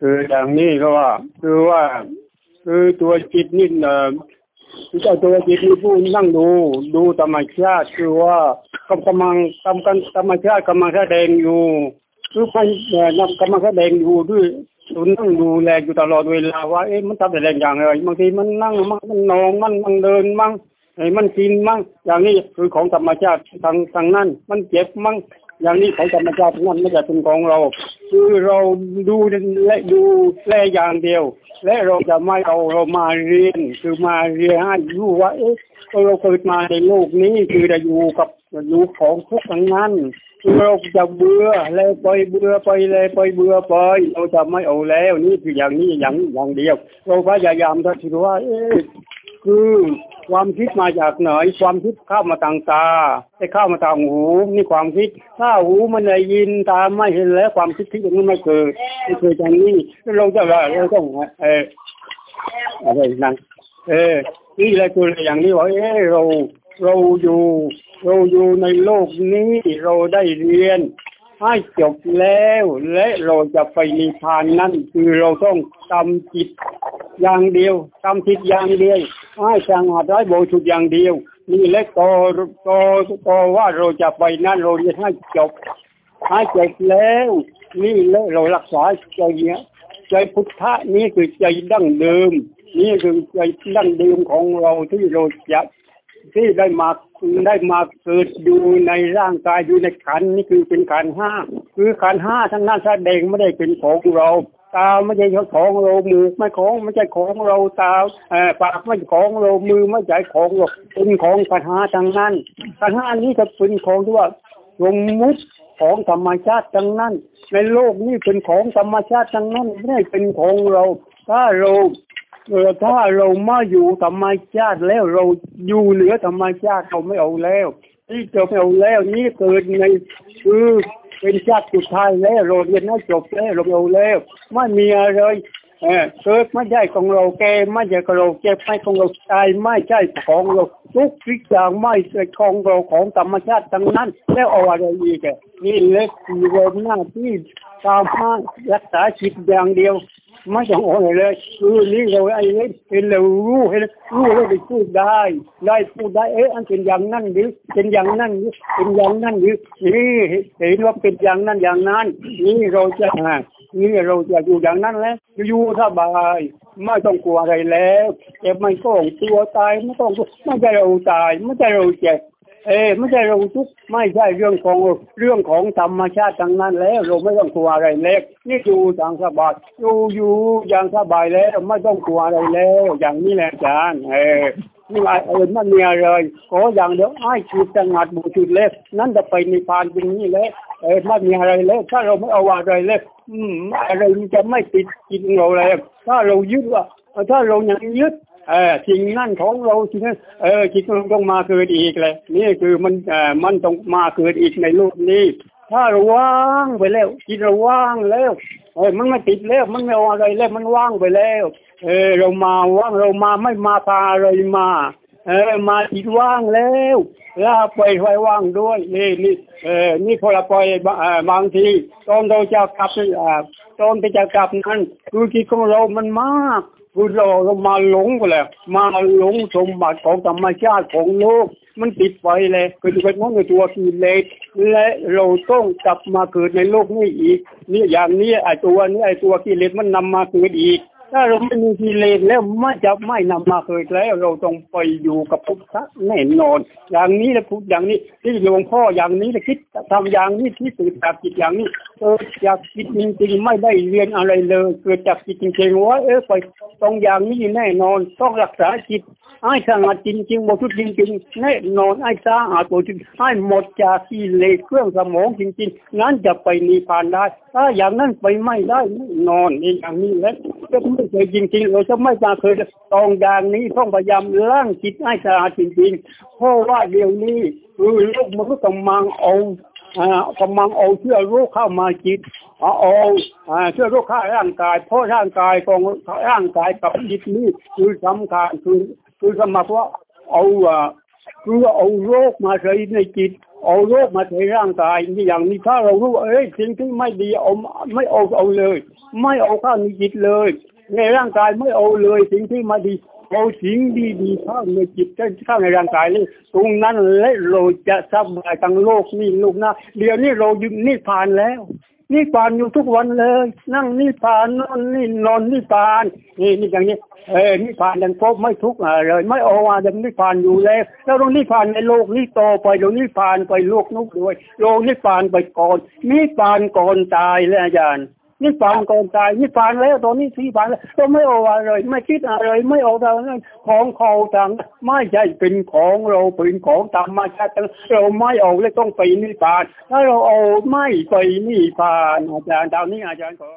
คืออย่างนี้ก็ว่า คือว่าคือตัวจิตนี่เอ่อเจ้าตัวจิตนี่ผู้นั่งดู ดูธรรมชาติคือว่ากำกำลังกำกันธรรมชาติกำลังแสดงอยู่คือมันเอ่อนำกำลังแสดงอยู่ด้วยศูนนั่งดูแลอยู่ตลอดเวลาว่าเอ๊ะมันทำแสดงอย่างไรบางทีมันนั่งมั่งมันนอนมั่งมันเดินมั่งไอ้มันกินมั่งอย่างนี้คือของธรรมชาติทางทางนั้น มันเจ็บมั่ง อย่างนี้ของธรรมชาตินั้นไม่ใช่เป็นของเรา คือเราดูและดูแลอย่างเดียว และเราจะไม่เอาเรามาเรียน คือมาเรียนให้รู้ว่าเอ๊ะเราเกิดมาในโลกนี้คือจะอยู่กับอยู่ของทุกทั้งนั้นคือเราจะเบื่อแล้วไปเบื่อไปเลยไปเบื่อไปเราจะไม่เอาแล้วนี่คืออย่างนี้อย่างอย่างเดียว เราพยายามจะถือว่า เอ๊ะ คือความคิดมาจากไหนความคิดเข้ามาทางตาได้เข้ามาทางหูนี่ความคิด ถ้าหูมันได้ยินตาไม่เห็นแล้วความคิดที่อย่างนี้ไม่เกิดไม่เกิดอย่างนี้เราจะเราต้องเอออะไรนั่นเออนี่แหละคืออย่างนี้ว่าเออเราเราอยู่ เราอยู่ในโลกนี้เราได้เรียนให้จบแล้วและเราจะไปนิพพานนั่นคือเราต้องทำจิต อย่างเดียวทำจิตอย่างเดียวให้สงบได้บริสุทธิ์อย่างเดียว นี่และต่อต่อต่อว่าเราจะไปนั่นเราจะให้จบให้จบแล้ว นี่แหละเรารักษาใจเนี้ยใจพุทธะนี่คือใจดั้งเดิม นี่คือใจดั้งเดิมของเราที่เราจะที่ได้มาได้มาเกิดอยู่ในร่างกายอยู่ในขันนี่คือเป็นขันห้าคือขันห้าทั้งนั้นแสดงไม่ได้เป็นของเรา ตาไม่ใช่ของเรามือไม่ของไม่ใช่ของเราตาเออปากไม่ใช่ของเรามือไม่ใช่ของเราเป็นของขันห้าทั้งนั้นขันห้านี้จะเป็นของที่ว่าสมมุติของธรรมชาติทั้งนั้น ในโลกนี้เป็นของธรรมชาติทั้งนั้นไม่ได้เป็นของเรา ถ้าเราถ้าเรามาอยู่ธรรมชาติแล้วเราอยู่เหนือธรรมชาติเราไม่เอาแล้ว ที่จะไม่เอาแล้วนี่เกิดในคือ เป็นชาติสุดท้ายแล้วเราเรียนน่าจบแล้วเราเอาแล้วไม่มีอะไรเออเกิดไม่ใช่ของเราแกไม่ใช่ของเราเจ็บไม่ของเราตายไม่ใช่ของเราทุกสิ่งอย่างไม่ใช่ของเราของธรรมชาติทั้งนั้น แล้วเอาอะไรอีกนี่เล็กคือเรหน้าที่ตามมารักษาจิตอย่างเดียว ไม่ต้องอะไรเลยคือนี่เราไอ้เห็นเรารู้เห็นรู้แล้วไปพูดได้ ได้พูดได้เอ๊ะอันเป็นอย่างนั้นหรือเป็นอย่างนั้นหรือเป็นอย่างนั้นหรือนี่เห็นว่าเป็นอย่างนั้นอย่างนั้น นี่เราจะนี่เราจะอยู่อย่างนั้นแล้วอยู่สบายไม่ต้องกลัวอะไรแล้วเจ็บไม่ต้องตัวตายไม่ต้องไม่ใช่เราตายไม่ใช่เราเจ็บ เออไม่ใช่เราทุกข์ไม่ใช่เรื่องของเรื่องของธรรมชาติทางนั้นแล้วเราไม่ต้องกลัวอะไรแล้วนี่อยู่อย่างสบายอยู่อยู่อย่างสบายแล้วไม่ต้องกลัวอะไรแล้ว อย่างนี้แหละอาจารย์เออนี่ไงเออมันมีอะไรขออย่างเดียวไอ้จิตสงัดบุจุดเล็กนั่นจะไปนิพพานจริงนี่แหละเออไม่มีอะไรแล้ว ถ้าเราไม่เอาอะไรเลยอืมอะไรมันจะไม่ติดกินเราแล้วถ้าเรายึดว่าถ้าเรายังยึด เออสิ่งนั่นของเราสิ่งนั้นเออจิตมันต้องมาเกิดอีกเลยนี่คือมันเออมันต้องมาเกิดอีกในโลกนี้ ถ้าเราว่างไปแล้วจิตเราว่างแล้วเออมันไม่ติดแล้วมันไม่เอาอะไรแล้วมันว่างไปแล้ว เออ เรามาว่างเรามาไม่มาพาอะไรมาเออมาจิตว่างแล้วลาปล่อยไว้ว่างด้วยนี่นี่เออนี่พอเราปล่อยบางทีตอนเราจะกลับตอนที่จะกลับนั้นคือจิตของเรามันมาก คือเราเรามาหลงไปแล้วมาหลงสมบัติของธรรมชาติของโลก มันติดไปเลยคือเป็นมองในตัวกิเลสและเราต้องกลับมาเกิดในโลกนี้อีก นี่อย่างนี้ไอตัวนี้ไอตัวกิเลสมันนำมาเกิดอีก ถ้าเราไม่มีกิเลสแล้วไม่จะไม่นำมาเกิดแล้ว เราต้องไปอยู่กับพุทธะแน่นอน อย่างนี้และพูดอย่างนี้ที่หลวงพ่ออย่างนี้และคิดทำอย่างนี้ที่ตื่นจากจิตอย่างนี้เกิดจากจิตจริงๆไม่ได้เรียนอะไรเลย เกิดจากจิตจริงๆว่าเออไปตรงอย่างนี้แน่นอน ต้องรักษาจิตให้สงบจริงๆหมดทุกจริงๆแน่นอนให้สะอาดตัวจริงให้หมดจากกิเลสเครื่องสมองจริงๆนั้นจะไปนิพพานได้ถ้าอย่างนั้นไปไม่ได้นอนนี่อย่างนี้แล้ว จะไม่เคยจริงๆเราจะไม่มาเคยตรงอย่างนี้ต้องพยายามล้างจิตให้สะอาดจริงๆเพราะว่าเดี๋ยวนี้คือโลกมันก็กำลังเอากำลังเอาเชื้อโรคเข้ามาจิตเอาเอาเชื้อโรคเข้าร่างกาย เพราะร่างกายของร่างกายกับจิตนี้คือสำคัญคือคือสมมาว่าเอาคือเอาโรคมาใส่ในจิต เอาโรคมาใส่ร่างกายนี่อย่างนี้ถ้าเรารู้เอ้ยสิ่งที่ไม่ดีเอาไม่เอาเอาเลย ไม่เอาข้าในจิตเลย ในร่างกายไม่เอาเลยสิ่งที่มาดีเอาสิ่งดีๆเข้าในจิตเข้าในร่างกายเลยตรงนั้นและเราจะสบายทั้งโลกนี่ลูกนะเดี๋ยวนี้เราอยู่นิพพานแล้ว นิพพานอยู่ทุกวันเลย นั่งนิพพานนอนนี่นอนนิพพาน นี่นี่อย่างนี้ เออนิพพานยังพบไม่ทุกข์อะไรไม่ออาว่าจะนิพพานอยู่แล้วแล้วเรานิพพานในโลกนี้ต่อไปเรานิพพานไปโลกนุกด้วยโลกนิพพานไปก่อนนิพพานก่อนตายแลยอาจารย์ นิพพานก่อนตายนิพพานแล้วตอนนี้สี่พานแล้วก็ไม่เอาอะไรไม่คิดอะไรไม่เอาอะไรของเขาต่างไม่ใช่เป็นของเราเป็นของธรรมชาติเราไม่เอาเลยต้องไปนิพพานถ้าเราเอาไม่ไปนิพพานอาจารย์ตอนนี้อาจารย์ขอ